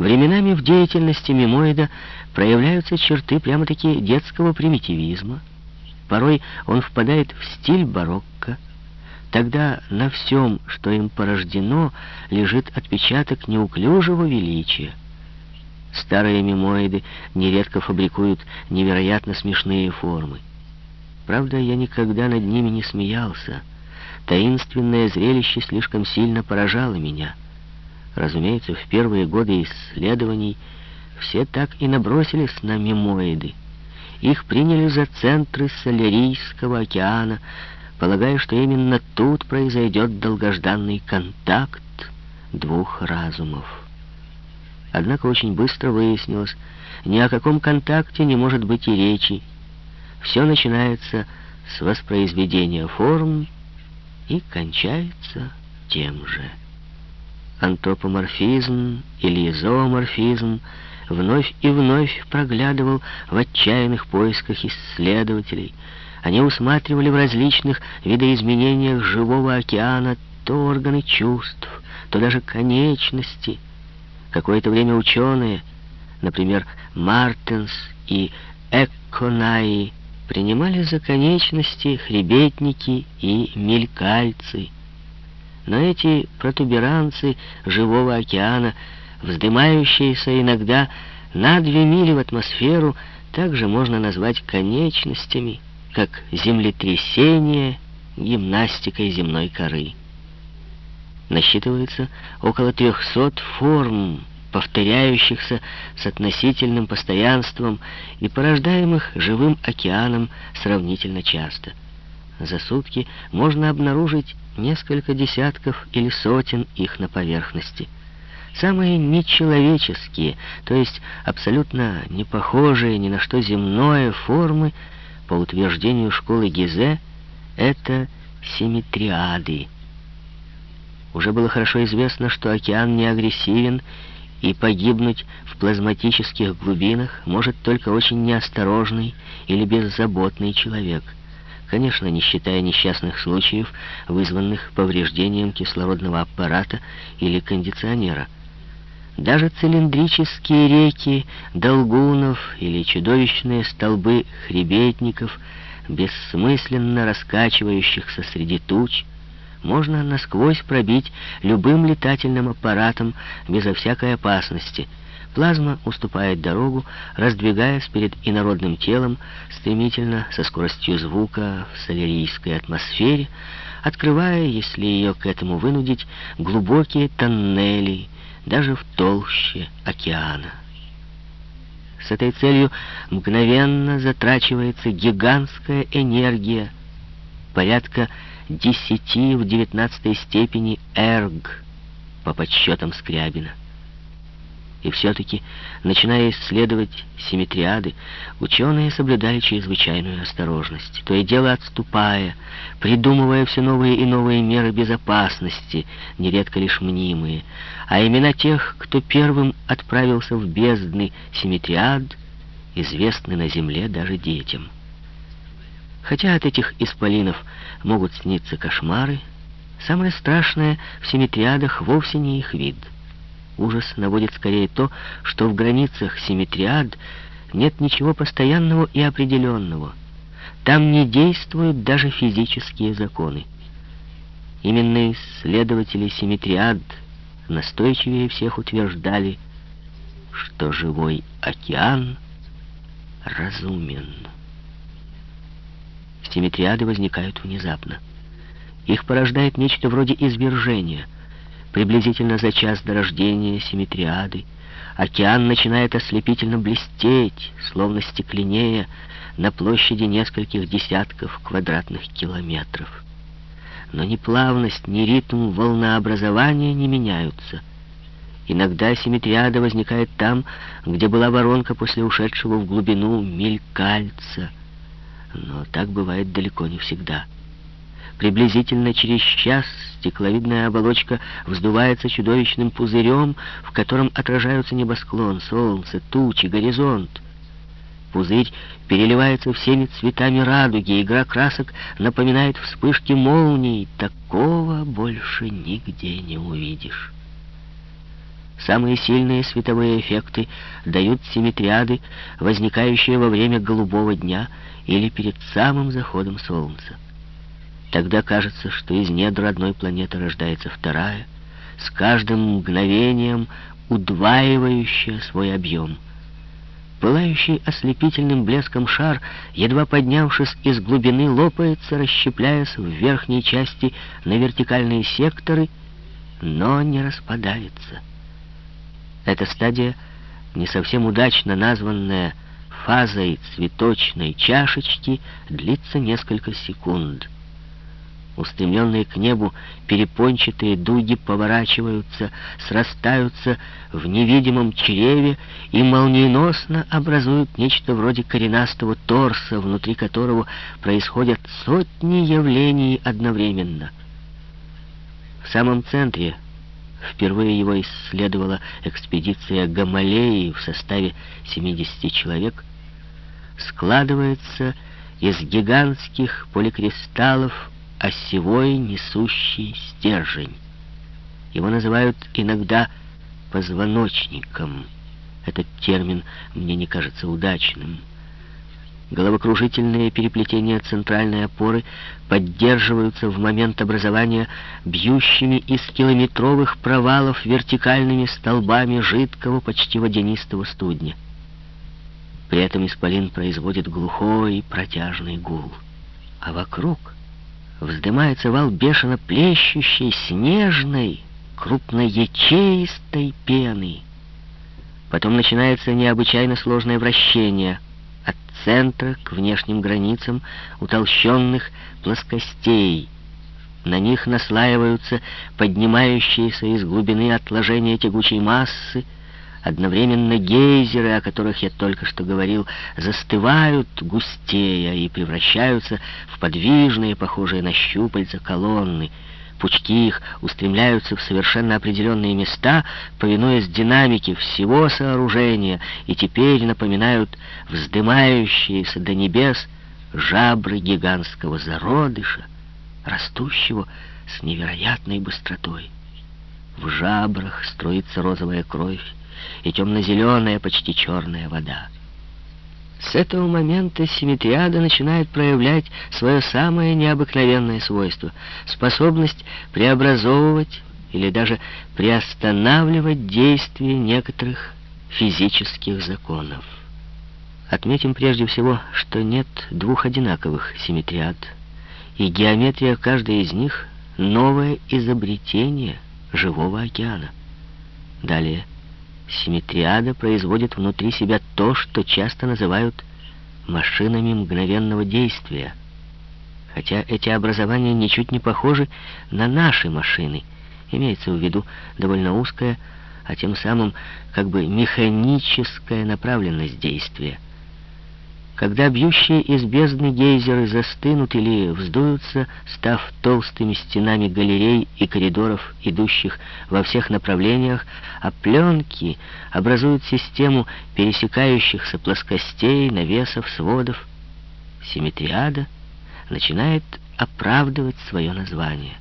Временами в деятельности мимоида проявляются черты прямо-таки детского примитивизма. Порой он впадает в стиль барокко. Тогда на всем, что им порождено, лежит отпечаток неуклюжего величия. Старые мимоиды нередко фабрикуют невероятно смешные формы. Правда, я никогда над ними не смеялся. Таинственное зрелище слишком сильно поражало меня — Разумеется, в первые годы исследований все так и набросились на мемоиды. Их приняли за центры Солярийского океана, полагая, что именно тут произойдет долгожданный контакт двух разумов. Однако очень быстро выяснилось, ни о каком контакте не может быть и речи. Все начинается с воспроизведения форм и кончается тем же антропоморфизм или зооморфизм вновь и вновь проглядывал в отчаянных поисках исследователей. Они усматривали в различных видоизменениях живого океана то органы чувств, то даже конечности. Какое-то время ученые, например, Мартенс и Экконаи, принимали за конечности хребетники и мелькальцы — но эти протуберанцы живого океана, вздымающиеся иногда на две мили в атмосферу, также можно назвать конечностями, как землетрясение гимнастикой земной коры. Насчитывается около трехсот форм, повторяющихся с относительным постоянством и порождаемых живым океаном сравнительно часто. За сутки можно обнаружить несколько десятков или сотен их на поверхности. Самые нечеловеческие, то есть абсолютно не похожие ни на что земное формы, по утверждению школы Гизе, это симметриады. Уже было хорошо известно, что океан не агрессивен, и погибнуть в плазматических глубинах может только очень неосторожный или беззаботный человек — Конечно, не считая несчастных случаев, вызванных повреждением кислородного аппарата или кондиционера. Даже цилиндрические реки долгунов или чудовищные столбы хребетников, бессмысленно раскачивающихся среди туч, можно насквозь пробить любым летательным аппаратом безо всякой опасности — Плазма уступает дорогу, раздвигаясь перед инородным телом стремительно со скоростью звука в солярийской атмосфере, открывая, если ее к этому вынудить, глубокие тоннели, даже в толще океана. С этой целью мгновенно затрачивается гигантская энергия, порядка 10 в 19 степени эрг, по подсчетам Скрябина. И все-таки, начиная исследовать симметриады, ученые соблюдали чрезвычайную осторожность, то и дело отступая, придумывая все новые и новые меры безопасности, нередко лишь мнимые, а имена тех, кто первым отправился в бездны симметриад, известны на Земле даже детям. Хотя от этих исполинов могут сниться кошмары, самое страшное в симметриадах вовсе не их вид — Ужас наводит скорее то, что в границах симметриад нет ничего постоянного и определенного. Там не действуют даже физические законы. Именно исследователи симметриад настойчивее всех утверждали, что живой океан разумен. Симметриады возникают внезапно. Их порождает нечто вроде извержения — Приблизительно за час до рождения Симметриады океан начинает ослепительно блестеть, словно стекленея, на площади нескольких десятков квадратных километров. Но ни плавность, ни ритм волнообразования не меняются. Иногда симметриада возникает там, где была воронка после ушедшего в глубину мелькальца, но так бывает далеко не всегда. Приблизительно через час стекловидная оболочка вздувается чудовищным пузырем, в котором отражаются небосклон, солнце, тучи, горизонт. Пузырь переливается всеми цветами радуги, игра красок напоминает вспышки молний. Такого больше нигде не увидишь. Самые сильные световые эффекты дают симметриады, возникающие во время голубого дня или перед самым заходом солнца. Тогда кажется, что из недр одной планеты рождается вторая, с каждым мгновением удваивающая свой объем. Пылающий ослепительным блеском шар, едва поднявшись из глубины, лопается, расщепляясь в верхней части на вертикальные секторы, но не распадается. Эта стадия, не совсем удачно названная фазой цветочной чашечки, длится несколько секунд. Устремленные к небу перепончатые дуги поворачиваются, срастаются в невидимом чреве и молниеносно образуют нечто вроде коренастого торса, внутри которого происходят сотни явлений одновременно. В самом центре Впервые его исследовала экспедиция Гамалеи в составе 70 человек. Складывается из гигантских поликристаллов осевой несущий стержень. Его называют иногда позвоночником. Этот термин мне не кажется удачным. Головокружительные переплетения центральной опоры поддерживаются в момент образования бьющими из километровых провалов вертикальными столбами жидкого, почти водянистого студня. При этом исполин производит глухой и протяжный гул. А вокруг вздымается вал бешено плещущей, снежной, крупноячеистой пены. Потом начинается необычайно сложное вращение — от центра к внешним границам утолщенных плоскостей. На них наслаиваются поднимающиеся из глубины отложения тягучей массы, Одновременно гейзеры, о которых я только что говорил, застывают густея и превращаются в подвижные, похожие на щупальца, колонны — Пучки их устремляются в совершенно определенные места, повинуясь динамике всего сооружения, и теперь напоминают вздымающиеся до небес жабры гигантского зародыша, растущего с невероятной быстротой. В жабрах строится розовая кровь и темно-зеленая, почти черная вода. С этого момента симметриада начинает проявлять свое самое необыкновенное свойство — способность преобразовывать или даже приостанавливать действие некоторых физических законов. Отметим прежде всего, что нет двух одинаковых симметриад, и геометрия каждой из них — новое изобретение живого океана. Далее — Симметриада производит внутри себя то, что часто называют машинами мгновенного действия. Хотя эти образования ничуть не похожи на наши машины. Имеется в виду довольно узкая, а тем самым как бы механическая направленность действия. Когда бьющие из бездны гейзеры застынут или вздуются, став толстыми стенами галерей и коридоров, идущих во всех направлениях, а пленки образуют систему пересекающихся плоскостей, навесов, сводов, симметриада начинает оправдывать свое название.